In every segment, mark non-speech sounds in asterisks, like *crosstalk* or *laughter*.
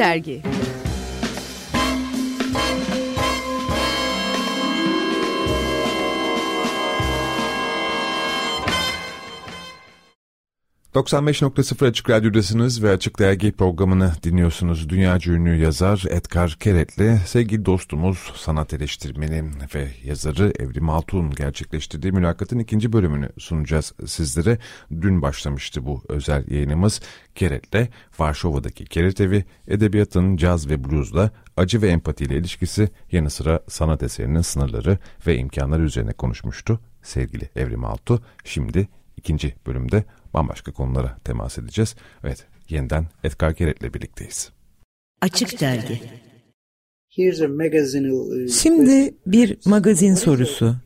Dergi ...95.0 Açık Radyo'dasınız ve Açık Dergi programını dinliyorsunuz. Dünya ünlü yazar Edgar Keret'le sevgili dostumuz sanat eleştirmeni ve yazarı Evrim Altun gerçekleştirdiği mülakatın ikinci bölümünü sunacağız sizlere. Dün başlamıştı bu özel yayınımız. Keret'le Varşova'daki Keret Evi, edebiyatın caz ve bluesla acı ve empatiyle ilişkisi yanı sıra sanat eserinin sınırları ve imkanları üzerine konuşmuştu. Sevgili Evrim Altu şimdi ikinci bölümde bambaşka konulara temas edeceğiz. Evet, yeniden Edgar Geret'le birlikteyiz. Açık Dergi Şimdi bir magazin sorusu.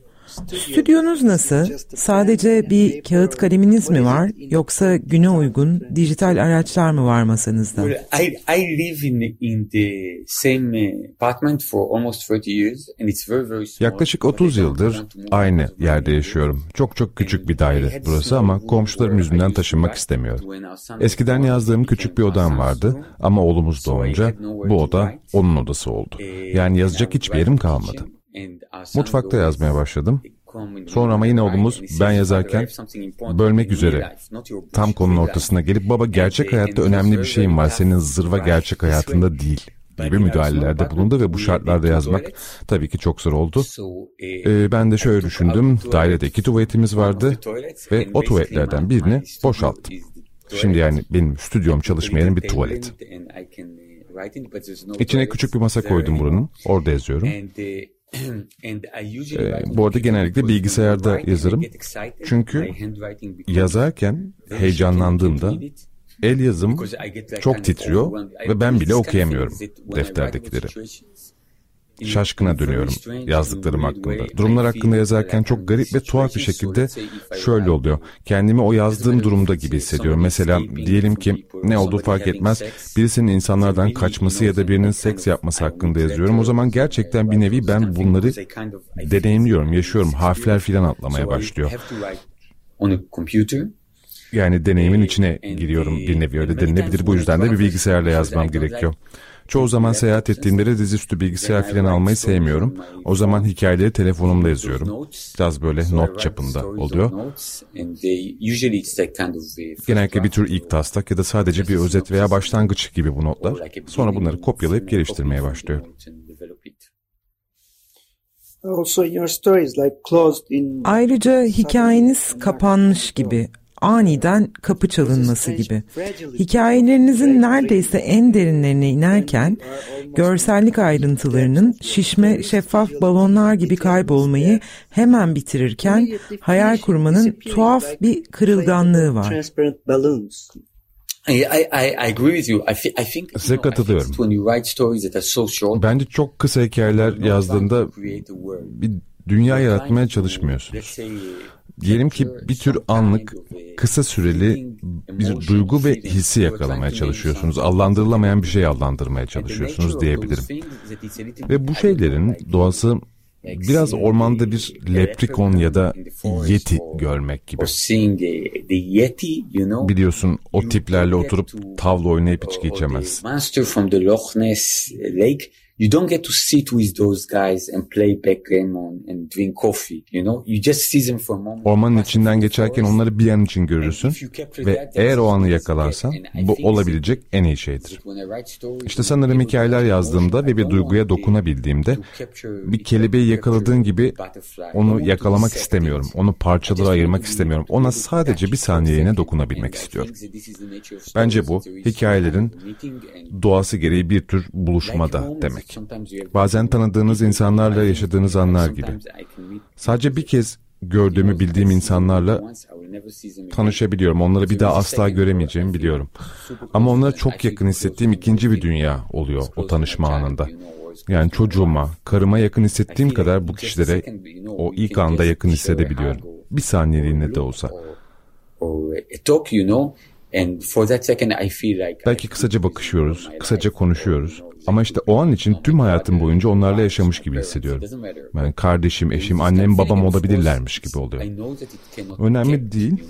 Stüdyonuz nasıl? Sadece bir kağıt kaleminiz mi var yoksa güne uygun dijital araçlar mı var masanızda? Yaklaşık 30 yıldır aynı yerde yaşıyorum. Çok çok küçük bir daire burası ama komşularım yüzünden taşınmak istemiyorum. Eskiden yazdığım küçük bir odam vardı ama oğlumuz doğunca bu oda onun odası oldu. Yani yazacak hiçbir yerim kalmadı. Mutfakta yazmaya başladım. Sonra ama yine oğlumuz ben yazarken bölmek üzere tam konunun ortasına gelip baba gerçek hayatta önemli bir şeyim var senin zırva gerçek hayatında değil gibi müdahalelerde bulundu ve bu şartlarda yazmak tabii ki çok zor oldu. Ee, ben de şöyle düşündüm, dairede iki tuvaletimiz vardı ve o tuvaletlerden birini boşalttım. Şimdi yani benim stüdyom çalışmayan bir tuvalet. İçine küçük bir masa koydum buranın, orada yazıyorum. *clears throat* Ee, bu arada genellikle bilgisayarda yazarım. Çünkü yazarken heyecanlandığımda el yazım çok titriyor ve ben bile okuyamıyorum defterdekileri. Şaşkına dönüyorum yazdıklarım hakkında. Durumlar hakkında yazarken çok garip ve tuhaf bir şekilde şöyle oluyor. Kendimi o yazdığım durumda gibi hissediyorum. Mesela diyelim ki ne olduğu fark etmez birisinin insanlardan kaçması ya da birinin seks yapması hakkında yazıyorum. O zaman gerçekten bir nevi ben bunları deneyimliyorum, yaşıyorum. Harfler filan atlamaya başlıyor. Yani deneyimin içine giriyorum bir nevi öyle denilebilir. Bu yüzden de bir bilgisayarla yazmam gerekiyor. Çoğu zaman seyahat ettiğimde de dizüstü bilgisayar falan almayı sevmiyorum. O zaman hikayeleri telefonumda yazıyorum. Biraz böyle not çapında oluyor. Genellikle bir tür ilk taslak ya da sadece bir özet veya başlangıç gibi bu notlar. Sonra bunları kopyalayıp geliştirmeye başlıyorum. Ayrıca hikayeniz kapanmış gibi aniden kapı çalınması gibi. Hikayelerinizin neredeyse en derinlerine inerken görsellik ayrıntılarının şişme şeffaf balonlar gibi kaybolmayı hemen bitirirken hayal kurmanın tuhaf bir kırılganlığı var. Size katılıyorum. Bence çok kısa hikayeler yazdığında bir dünya yaratmaya çalışmıyorsunuz. Diyelim ki bir tür anlık, kısa süreli bir duygu ve hissi yakalamaya çalışıyorsunuz. Allandırılamayan bir şey allandırmaya çalışıyorsunuz diyebilirim. Ve bu şeylerin doğası biraz ormanda bir leprikon ya da yeti görmek gibi. Biliyorsun o tiplerle oturup tavla oynayıp içki içemezsin. You don't get to sit with those guys and play backgammon and drink coffee, you know? You just see them for a moment. Ormanın içinden geçerken onları bir an için görürsün ve eğer o anı yakalarsan bu olabilecek en iyi şeydir. İşte sanırım hikayeler yazdığımda ve bir duyguya dokunabildiğimde bir kelebeği yakaladığın gibi onu yakalamak istemiyorum. Onu parçalara ayırmak istemiyorum. Ona sadece bir saniyeliğine dokunabilmek istiyorum. Bence bu hikayelerin doğası gereği bir tür buluşmada demek demek. Bazen tanıdığınız insanlarla yaşadığınız anlar gibi. Sadece bir kez gördüğümü bildiğim insanlarla tanışabiliyorum. Onları bir daha asla göremeyeceğimi biliyorum. Ama onlara çok yakın hissettiğim ikinci bir dünya oluyor o tanışma anında. Yani çocuğuma, karıma yakın hissettiğim kadar bu kişilere o ilk anda yakın hissedebiliyorum. Bir saniyeliğine de olsa. Belki kısaca bakışıyoruz, kısaca konuşuyoruz. Ama işte o an için tüm hayatım boyunca onlarla yaşamış gibi hissediyorum. Yani kardeşim, eşim, annem, babam olabilirlermiş gibi oluyor. Önemli değil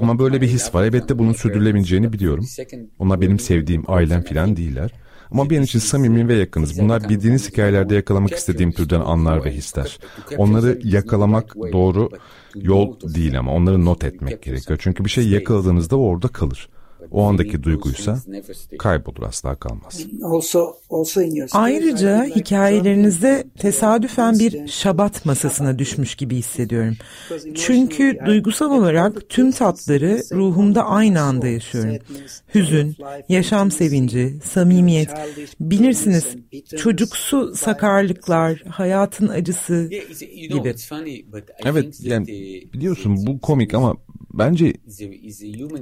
ama böyle bir his var. Elbette bunun sürdürülebileceğini biliyorum. Onlar benim sevdiğim ailem falan değiller. Ama benim için samimi ve yakınız. Bunlar bildiğiniz hikayelerde yakalamak istediğim türden anlar ve hisler. Onları yakalamak doğru yol değil ama onları not etmek gerekiyor. Çünkü bir şey yakaladığınızda orada kalır o andaki duyguysa kaybolur asla kalmaz. Ayrıca hikayelerinizde tesadüfen bir şabat masasına düşmüş gibi hissediyorum. Çünkü duygusal olarak tüm tatları ruhumda aynı anda yaşıyorum. Hüzün, yaşam sevinci, samimiyet, bilirsiniz çocuksu sakarlıklar, hayatın acısı gibi. Evet yani biliyorsun bu komik ama Bence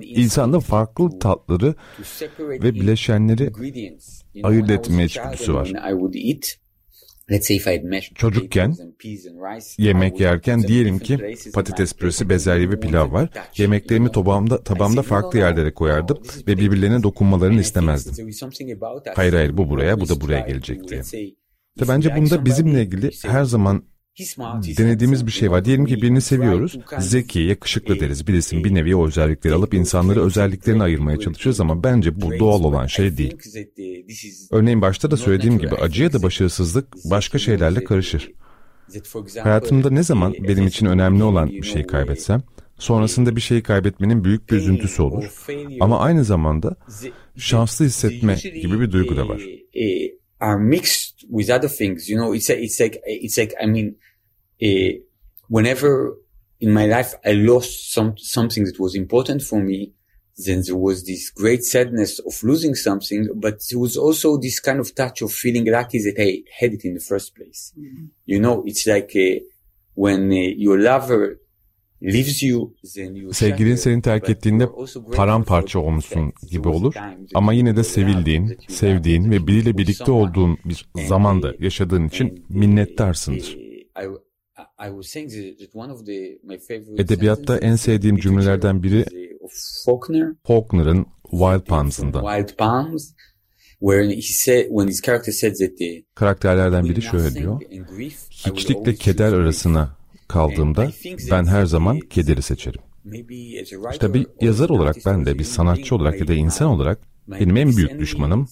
insanda farklı tatları ve bileşenleri ayırt etme içgüdüsü var. Çocukken yemek yerken diyelim ki patates püresi, bezelye ve pilav var. Yemeklerimi tabağımda, tabağımda farklı yerlere koyardım ve birbirlerine dokunmalarını istemezdim. Hayır hayır bu buraya, bu da buraya gelecek diye. İşte bence bunda bizimle ilgili her zaman denediğimiz bir şey var. Diyelim ki birini seviyoruz. Zeki, yakışıklı deriz. Birisinin bir nevi o özellikleri alıp insanları özelliklerini ayırmaya çalışıyoruz ama bence bu doğal olan şey değil. Örneğin başta da söylediğim gibi acıya da başarısızlık başka şeylerle karışır. Hayatımda ne zaman benim için önemli olan bir şeyi kaybetsem, sonrasında bir şeyi kaybetmenin büyük bir üzüntüsü olur. Ama aynı zamanda şanslı hissetme gibi bir duygu da var are mixed with other things. You know, it's a, it's like it's like I mean, uh, whenever in my life I lost some something that was important for me, then there was this great sadness of losing something, but there was also this kind of touch of feeling lucky that I had it in the first place. Mm-hmm. You know, it's like uh, when uh, your lover Sevgilin seni terk ettiğinde paramparça olmuşsun gibi olur. ama yine de sevildiğin, sevdiğin ve biriyle birlikte olduğun bir zamanda yaşadığın için minnettarsındır. Edebiyatta en sevdiğim cümlelerden biri Faulkner'ın Wild Palms'ında. Karakterlerden biri şöyle diyor. Hiçlikle keder arasına kaldığımda ben her zaman kederi seçerim. İşte bir yazar olarak ben de bir sanatçı olarak ya da insan olarak benim en büyük düşmanım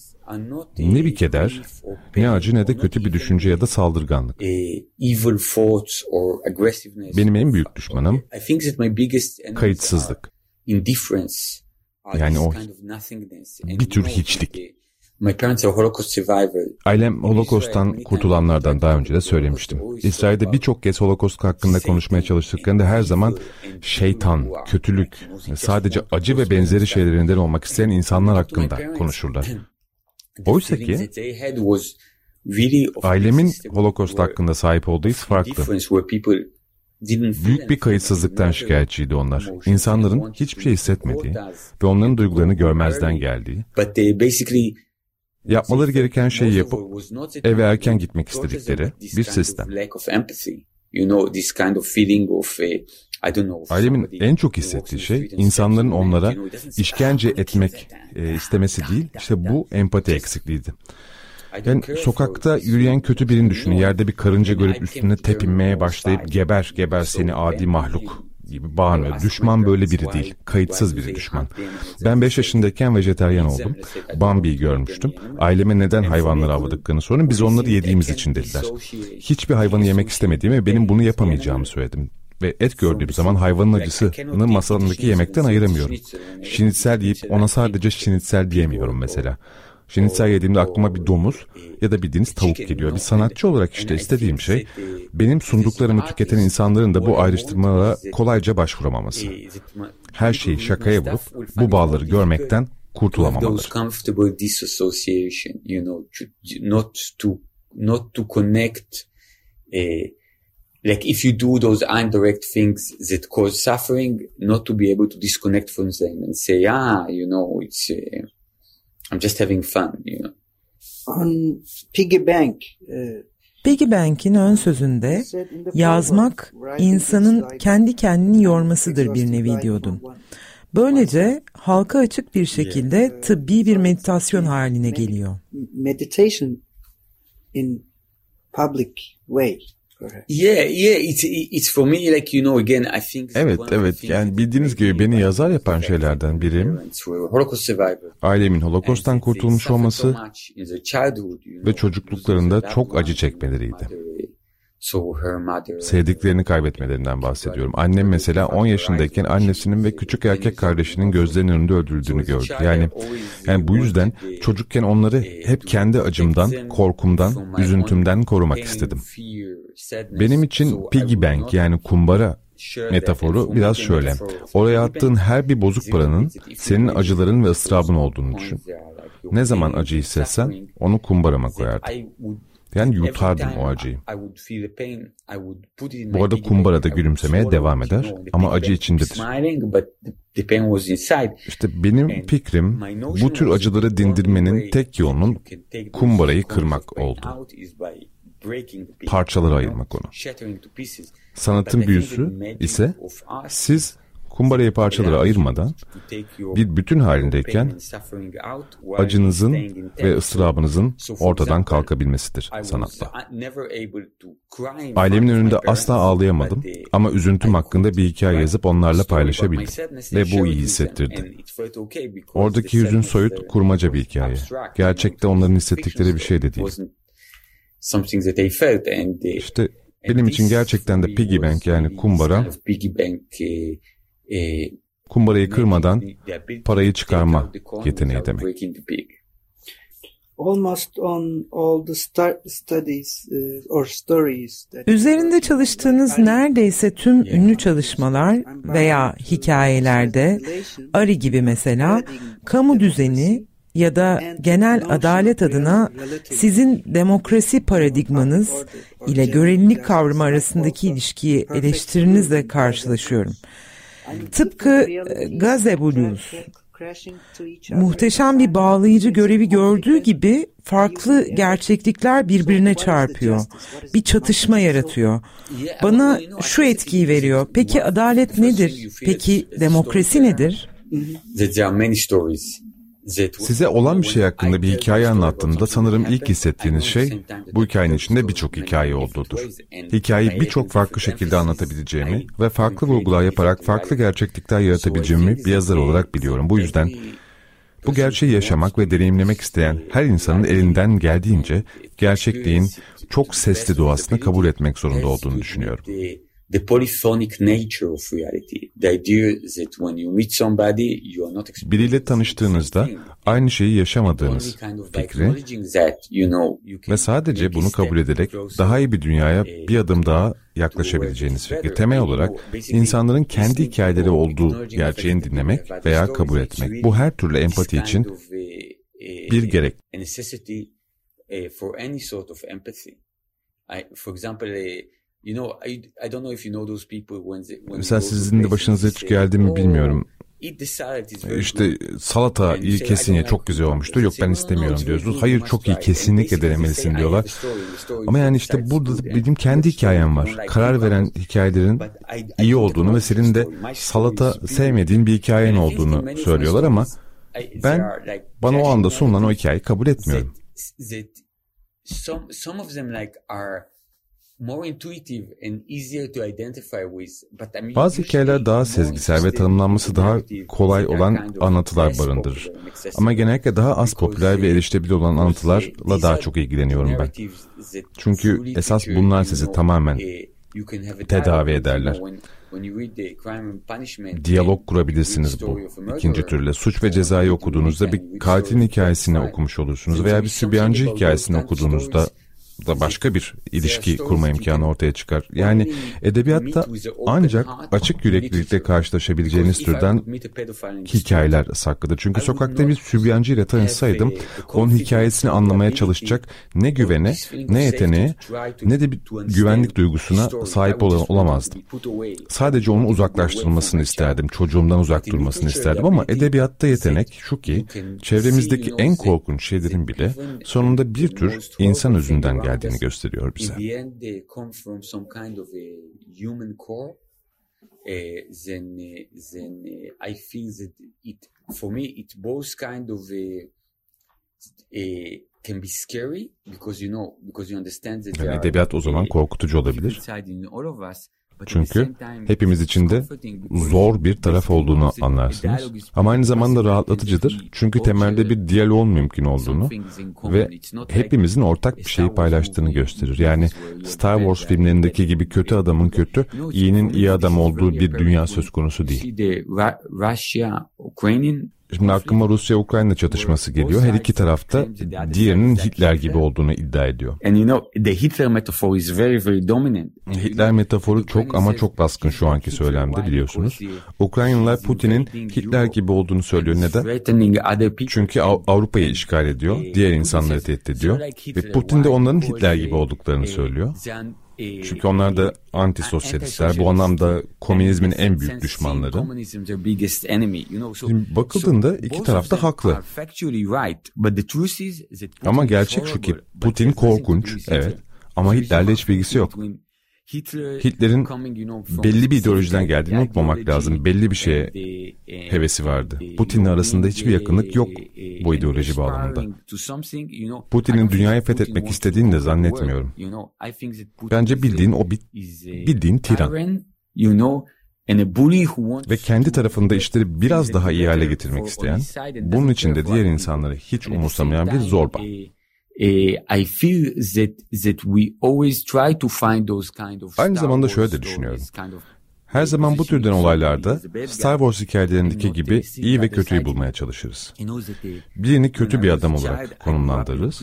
ne bir keder, ne acı ne de kötü bir düşünce ya da saldırganlık. Benim en büyük düşmanım kayıtsızlık. Yani o bir tür hiçlik. Ailem Holocaust'tan kurtulanlardan daha önce de söylemiştim. İsrail'de birçok kez Holocaust hakkında konuşmaya çalıştıklarında her zaman şeytan, kötülük, sadece acı ve benzeri şeylerinden olmak isteyen insanlar hakkında konuşurlar. Oysa ki ailemin Holocaust hakkında sahip olduğu his farklı. Büyük bir kayıtsızlıktan şikayetçiydi onlar. İnsanların hiçbir şey hissetmediği ve onların duygularını görmezden geldiği yapmaları gereken şeyi yapıp eve erken gitmek istedikleri bir sistem. Ailemin en çok hissettiği şey insanların onlara işkence etmek e, istemesi değil, işte bu empati eksikliğiydi. Yani sokakta yürüyen kötü birini düşünün. Yerde bir karınca görüp üstüne tepinmeye başlayıp geber geber seni adi mahluk gibi bağırıyor. Düşman böyle biri değil. Kayıtsız biri düşman. Ben 5 yaşındayken vejeteryan oldum. Bambi'yi görmüştüm. Aileme neden hayvanları avladıklarını sorun. Biz onları yediğimiz için dediler. Hiçbir hayvanı yemek istemediğimi ve benim bunu yapamayacağımı söyledim ve et gördüğüm zaman hayvanın acısını masalındaki yemekten ayıramıyorum. Şinitsel deyip ona sadece şinitsel diyemiyorum mesela. Şinitsel yediğimde aklıma bir domuz ya da bildiğiniz tavuk geliyor. Bir sanatçı olarak işte istediğim şey benim sunduklarımı tüketen insanların da bu ayrıştırmalara kolayca başvuramaması. Her şeyi şakaya vurup bu bağları görmekten kurtulamamaları. not to connect uh, like if you do those indirect things that cause suffering, not to be able to disconnect from them and say, ah, you know, it's uh, I'm just having fun, you know. On piggy bank. Uh, Piggy Bank'in ön sözünde yazmak insanın kendi kendini yormasıdır bir nevi diyordun. Böylece halka açık bir şekilde tıbbi bir meditasyon haline geliyor. Meditation in public way. Evet, evet. Yani bildiğiniz gibi beni yazar yapan şeylerden biri ailemin Holokost'tan kurtulmuş olması ve çocukluklarında çok acı çekmeleriydi. Sevdiklerini kaybetmelerinden bahsediyorum. Annem mesela 10 yaşındayken annesinin ve küçük erkek kardeşinin gözlerinin önünde öldürüldüğünü gördü. Yani yani bu yüzden çocukken onları hep kendi acımdan, korkumdan, üzüntümden korumak istedim. Benim için piggy bank yani kumbara metaforu biraz şöyle. Oraya attığın her bir bozuk paranın senin acıların ve ıstırabın olduğunu düşün. Ne zaman acı hissetsen onu kumbarama koyardın. Yani yutardım o acıyı. Bu arada kumbarada gülümsemeye devam eder ama acı içindedir. İşte benim fikrim bu tür acıları dindirmenin tek yolunun kumbarayı kırmak oldu. Parçalara ayırmak onu. Sanatın büyüsü ise siz kumbarayı parçalara ayırmadan bir bütün halindeyken acınızın ve ıstırabınızın ortadan kalkabilmesidir sanatla. Ailemin önünde asla ağlayamadım ama üzüntüm hakkında bir hikaye yazıp onlarla paylaşabildim ve bu iyi hissettirdi. Oradaki hüzün soyut kurmaca bir hikaye. Gerçekte onların hissettikleri bir şey de değil. İşte benim için gerçekten de piggy bank yani kumbara kumbarayı kırmadan parayı çıkarma yeteneği demek. Üzerinde çalıştığınız neredeyse tüm ünlü çalışmalar veya hikayelerde Ari gibi mesela kamu düzeni ya da genel adalet adına sizin demokrasi paradigmanız ile görelilik kavramı arasındaki ilişkiyi eleştirinizle karşılaşıyorum. Tıpkı e, Gaze Blues muhteşem bir bağlayıcı görevi gördüğü gibi farklı gerçeklikler birbirine çarpıyor. Bir çatışma yaratıyor. Bana şu etkiyi veriyor. Peki adalet nedir? Peki demokrasi nedir? Are many stories Size olan bir şey hakkında bir hikaye anlattığımda sanırım ilk hissettiğiniz şey bu hikayenin içinde birçok hikaye olduğudur. Hikayeyi birçok farklı şekilde anlatabileceğimi ve farklı vurgular yaparak farklı gerçeklikler yaratabileceğimi bir yazar olarak biliyorum. Bu yüzden bu gerçeği yaşamak ve deneyimlemek isteyen her insanın elinden geldiğince gerçekliğin çok sesli doğasını kabul etmek zorunda olduğunu düşünüyorum the polyphonic nature of reality. The idea that when you meet somebody you are not Biriyle tanıştığınızda aynı şeyi yaşamadığınız fikri ve sadece bunu kabul ederek daha iyi bir dünyaya bir adım daha yaklaşabileceğiniz fikri. Temel olarak insanların kendi hikayeleri olduğu gerçeğini dinlemek veya kabul etmek. Bu her türlü empati için bir gerek. For example, Mesela sizin de başınıza hiç geldi mi bilmiyorum. İşte salata iyi kesin ya çok güzel olmuştu. Yok ben istemiyorum diyoruz. Hayır çok iyi kesinlikle denemelisin diyorlar. Ama yani işte burada benim kendi hikayem var. Karar veren hikayelerin iyi olduğunu ve senin de salata sevmediğin bir hikayen olduğunu söylüyorlar ama ben bana o anda sunulan o hikayeyi kabul etmiyorum. Bazı hikayeler daha sezgisel ve tanımlanması daha kolay olan anlatılar barındırır. Ama genellikle daha az popüler ve erişilebilir olan anlatılarla daha çok ilgileniyorum ben. Çünkü esas bunlar sizi tamamen tedavi ederler. Diyalog kurabilirsiniz bu ikinci türle. Suç ve cezayı okuduğunuzda bir katilin hikayesini okumuş olursunuz veya bir sübyancı hikayesini okuduğunuzda da başka bir ilişki kurma imkanı ortaya çıkar. Yani edebiyatta ancak açık yüreklilikle karşılaşabileceğiniz türden hikayeler saklıdır. Çünkü sokakta bir sübyancı ile tanışsaydım onun hikayesini anlamaya çalışacak ne güvene, ne yeteneğe, ne de bir güvenlik duygusuna sahip ol olamazdım. Sadece onu uzaklaştırmasını isterdim. Çocuğumdan uzak durmasını isterdim ama edebiyatta yetenek şu ki çevremizdeki en korkunç şeylerin bile sonunda bir tür insan özünden gelir geldiğini gösteriyor bize. then, then I feel that it, for me, it both kind of can be scary because you know because you understand that yani edebiyat o zaman korkutucu olabilir. Çünkü hepimiz içinde zor bir taraf olduğunu anlarsınız. Ama aynı zamanda rahatlatıcıdır. Çünkü temelde bir diyaloğun mümkün olduğunu ve hepimizin ortak bir şeyi paylaştığını gösterir. Yani Star Wars filmlerindeki gibi kötü adamın kötü, iyinin iyi adam olduğu bir dünya söz konusu değil. Şimdi aklıma Rusya-Ukrayna çatışması geliyor. Her iki tarafta diğerinin Hitler gibi olduğunu iddia ediyor. Hitler metaforu çok ama çok baskın şu anki söylemde biliyorsunuz. Ukraynalılar Putin'in Hitler gibi olduğunu söylüyor. Neden? Çünkü Avrupa'yı işgal ediyor, diğer insanları tehdit ediyor ve Putin de onların Hitler gibi olduklarını söylüyor. Çünkü onlar da antisosyalistler. Bu anlamda komünizmin en büyük düşmanları. Şimdi bakıldığında iki taraf da haklı. Ama gerçek şu ki Putin korkunç, evet. Ama Hitler'le hiç bilgisi yok. Hitler'in belli bir ideolojiden geldiğini unutmamak lazım. Belli bir şeye hevesi vardı. Putin'le arasında hiçbir yakınlık yok bu ideoloji bağlamında. Putin'in dünyayı fethetmek istediğini de zannetmiyorum. Bence bildiğin o bir, bildiğin tiran. Ve kendi tarafında işleri biraz daha iyi hale getirmek isteyen, bunun için de diğer insanları hiç umursamayan bir zorba. Aynı zamanda şöyle de düşünüyorum. Her zaman bu türden olaylarda Star Wars hikayelerindeki gibi iyi ve kötüyü bulmaya çalışırız. Birini kötü bir adam olarak konumlandırırız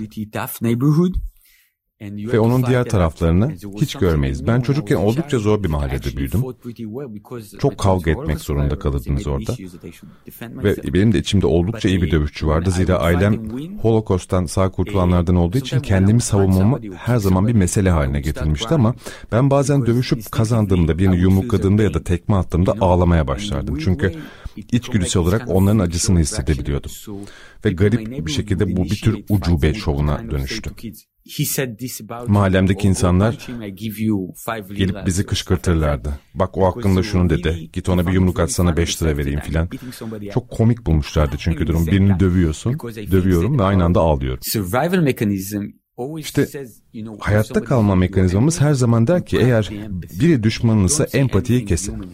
ve onun diğer taraflarını hiç görmeyiz. Ben çocukken oldukça zor bir mahallede büyüdüm. Çok kavga etmek zorunda kalırdınız orada. Ve benim de içimde oldukça iyi bir dövüşçü vardı. Zira ailem Holocaust'tan sağ kurtulanlardan olduğu için kendimi savunmamı her zaman bir mesele haline getirmişti ama ben bazen dövüşüp kazandığımda, birini yumrukladığımda ya da tekme attığımda ağlamaya başlardım. Çünkü içgüdüsel olarak onların acısını hissedebiliyordum. Ve garip bir şekilde bu bir tür ucube şovuna dönüştü. Mahallemdeki insanlar gelip bizi kışkırtırlardı. Bak o hakkında şunu dedi. Git ona bir yumruk atsana 5 lira vereyim filan. Çok komik bulmuşlardı çünkü durum. Birini dövüyorsun, dövüyorum ve aynı anda ağlıyorum. İşte hayatta kalma mekanizmamız her zaman der ki eğer biri düşmanınızsa empatiyi kesin.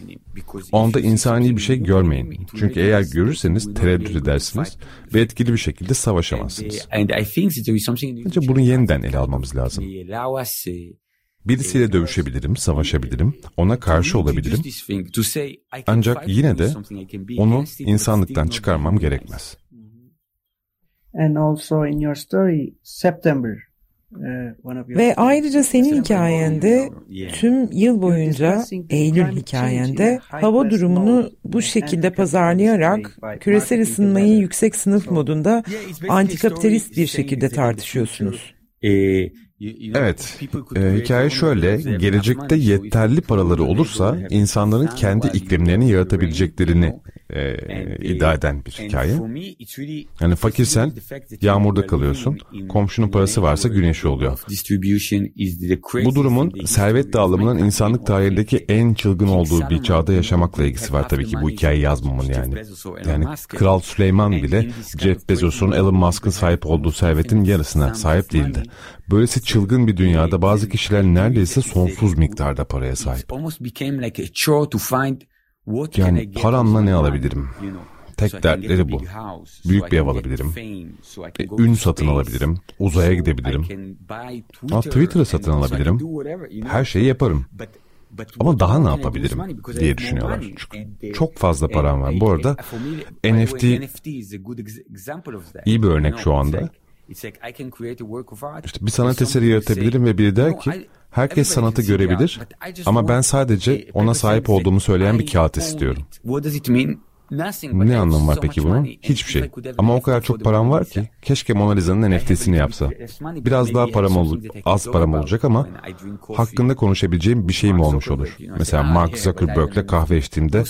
Onda insani bir şey görmeyin. Çünkü eğer görürseniz tereddüt edersiniz ve etkili bir şekilde savaşamazsınız. Bence bunu yeniden ele almamız lazım. Birisiyle dövüşebilirim, savaşabilirim, ona karşı olabilirim. Ancak yine de onu insanlıktan çıkarmam gerekmez. And also in your story, September ve ayrıca senin hikayende tüm yıl boyunca Eylül hikayende hava durumunu bu şekilde pazarlayarak küresel ısınmayı yüksek sınıf modunda antikapitalist bir şekilde tartışıyorsunuz. Evet, e, hikaye şöyle, gelecekte yeterli paraları olursa insanların kendi iklimlerini yaratabileceklerini e, iddia eden bir hikaye. Yani fakirsen yağmurda kalıyorsun, komşunun parası varsa güneşi oluyor. Bu durumun servet dağılımının insanlık tarihindeki en çılgın olduğu bir çağda yaşamakla ilgisi var tabii ki bu hikayeyi yazmamın yani. Yani Kral Süleyman bile Jeff Bezos'un Elon Musk'ın sahip olduğu servetin yarısına sahip değildi. Böylesi çılgın bir dünyada bazı kişiler neredeyse sonsuz miktarda paraya sahip. Yani paramla ne alabilirim? Tek dertleri bu. Büyük bir ev alabilirim. E, ün satın alabilirim. Uzaya gidebilirim. Ama Twitter'ı satın alabilirim. Her şeyi yaparım. Ama daha ne yapabilirim diye düşünüyorlar. Çünkü çok fazla param var. Bu arada NFT iyi bir örnek şu anda. İşte bir sanat eseri yaratabilirim ve biri der ki herkes sanatı görebilir ama ben sadece ona sahip olduğumu söyleyen bir kağıt istiyorum. Ne anlamı var peki bunun? Hiçbir şey. Ama o kadar çok param var ki keşke Mona Lisa'nın NFT'sini yapsa. Biraz daha param olur, az param olacak ama hakkında konuşabileceğim bir şeyim olmuş olur. Mesela Mark Zuckerberg'le kahve içtiğimde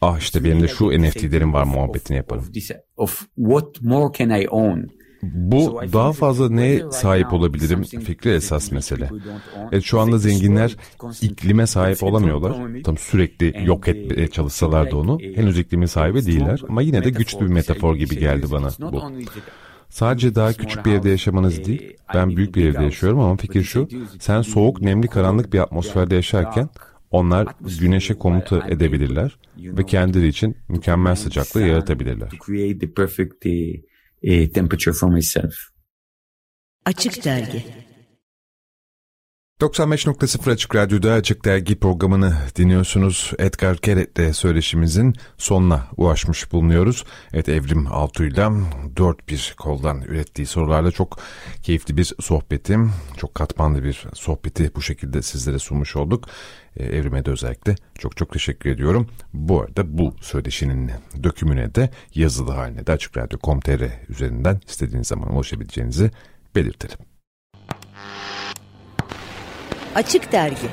ah işte benim de şu NFT'lerim var muhabbetini yaparım. Bu daha fazla neye sahip olabilirim fikri esas mesele. Evet şu anda zenginler iklime sahip olamıyorlar. Tam sürekli yok etmeye çalışsalar da onu henüz iklimin sahibi değiller. Ama yine de güçlü bir metafor gibi geldi bana bu. Sadece daha küçük bir evde yaşamanız değil, ben büyük bir evde yaşıyorum ama fikir şu, sen soğuk, nemli, karanlık bir atmosferde yaşarken onlar güneşe komuta edebilirler ve kendileri için mükemmel sıcaklığı yaratabilirler. Açık Dergi 95.0 Açık Radyo'da Açık Dergi programını dinliyorsunuz. Edgar Keret'le söyleşimizin sonuna ulaşmış bulunuyoruz. Evet Evrim Altuğ'yla dört bir koldan ürettiği sorularla çok keyifli bir sohbetim, çok katmanlı bir sohbeti bu şekilde sizlere sunmuş olduk. Ee, Evrim'e de özellikle çok çok teşekkür ediyorum. Bu arada bu söyleşinin dökümüne de yazılı haline de Açık Radyo.com.tr üzerinden istediğiniz zaman ulaşabileceğinizi belirtelim. Açık Dergi